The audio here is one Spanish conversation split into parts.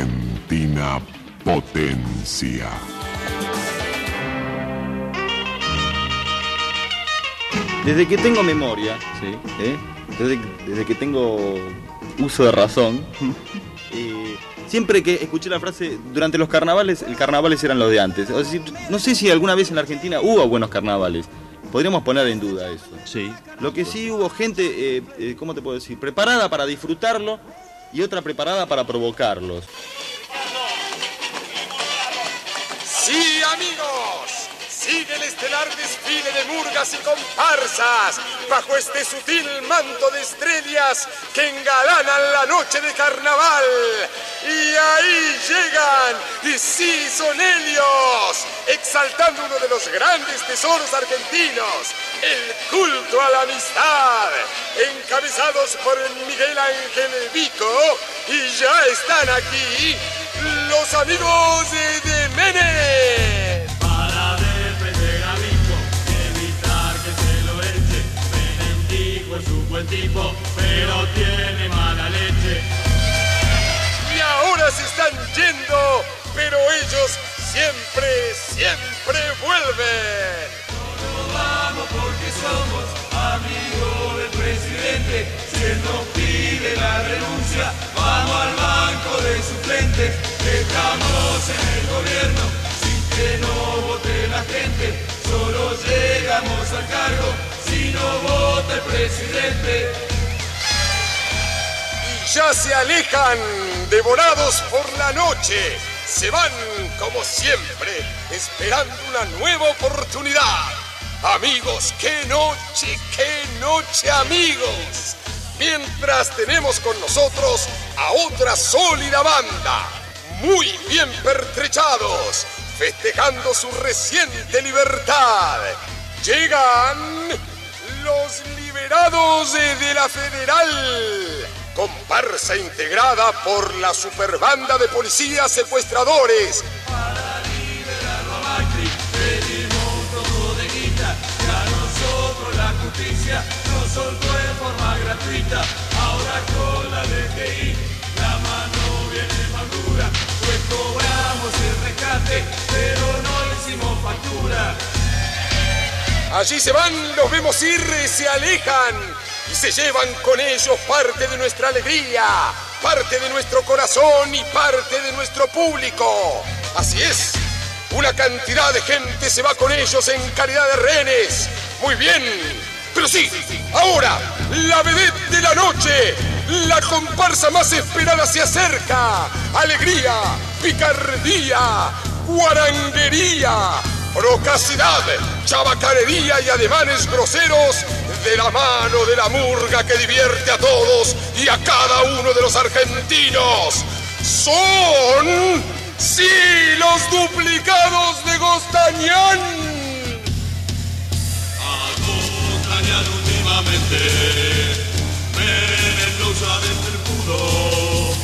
Argentina potencia. Desde que tengo memoria, ¿sí? ¿Eh? desde, desde que tengo uso de razón, eh, siempre que escuché la frase durante los carnavales, el carnavales eran los de antes. No sé si alguna vez en la Argentina hubo buenos carnavales. Podríamos poner en duda eso. Sí. Lo que sí hubo gente, eh, eh, ¿cómo te puedo decir? Preparada para disfrutarlo y otra preparada para provocarlos. Sí, amigos, sigue el estelar desfile de murgas y comparsas bajo este sutil manto de estrellas que engalanan la noche de carnaval. Y ahí llegan, y sí son ellos, exaltando uno de los grandes tesoros argentinos, el culto a la amistad, encabezados por Miguel Ángel Vico, y ya están aquí los amigos de, Menes. Buen tipo, pero tiene mala leche. Y ahora se están yendo, pero ellos siempre, siempre vuelven. Vamos porque somos amigos del presidente. Si él nos pide la renuncia, vamos al banco de suplentes. Estamos en el gobierno sin que no vote la gente. Solo llegamos al cargo Y ya se alejan, devorados por la noche. Se van, como siempre, esperando una nueva oportunidad. Amigos, qué noche, qué noche, amigos. Mientras tenemos con nosotros a otra sólida banda, muy bien pertrechados, festejando su reciente libertad. Llegan los liberados de, de la Federal, comparsa integrada por la superbanda de policías secuestradores. Para liberarlo a Macri, pedimos todo de guita. Y a nosotros la justicia nos soltó en forma gratuita. Ahora Allí se van, los vemos ir, se alejan y se llevan con ellos parte de nuestra alegría, parte de nuestro corazón y parte de nuestro público. Así es, una cantidad de gente se va con ellos en calidad de rehenes. Muy bien, pero sí, ahora, la vedette de la noche, la comparsa más esperada se acerca. Alegría, picardía, guaranguería, procacidad, chabacanería y ademanes groseros de la mano de la murga que divierte a todos y a cada uno de los argentinos. Son, sí, los duplicados de Gostañán. Acompañan últimamente, Menem lo usa desde el puro.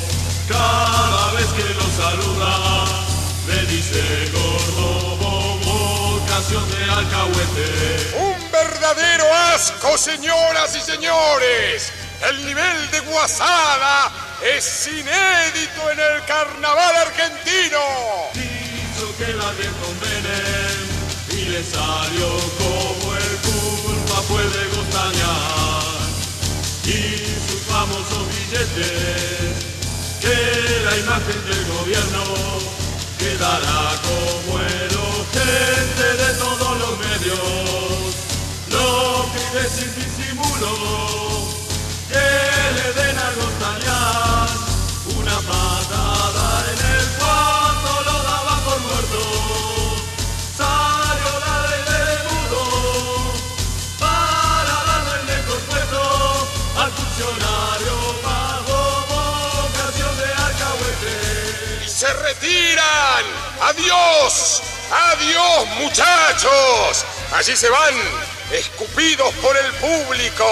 Cada vez que lo saluda, le dice de alcahuete. Un verdadero asco, señoras y señores. El nivel de guasada es inédito en el carnaval argentino. Hizo que la Menem y le salió como el culpa puede gostañar. Y sus famosos billetes, que la imagen del gobierno quedará como el que le den a Gostañán una patada en el cuarto, lo daba por muerto. Salió la ley de mudo para darle el mejor puesto al funcionario bajo vocación de alcahuete. Se retiran. Adiós. Adiós, muchachos. Allí se van, escupidos por el público.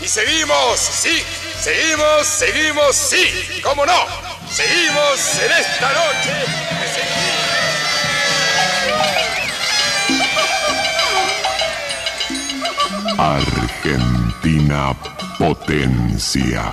Y seguimos, sí, seguimos, seguimos, sí. ¿Cómo no? Seguimos en esta noche. Argentina potencia.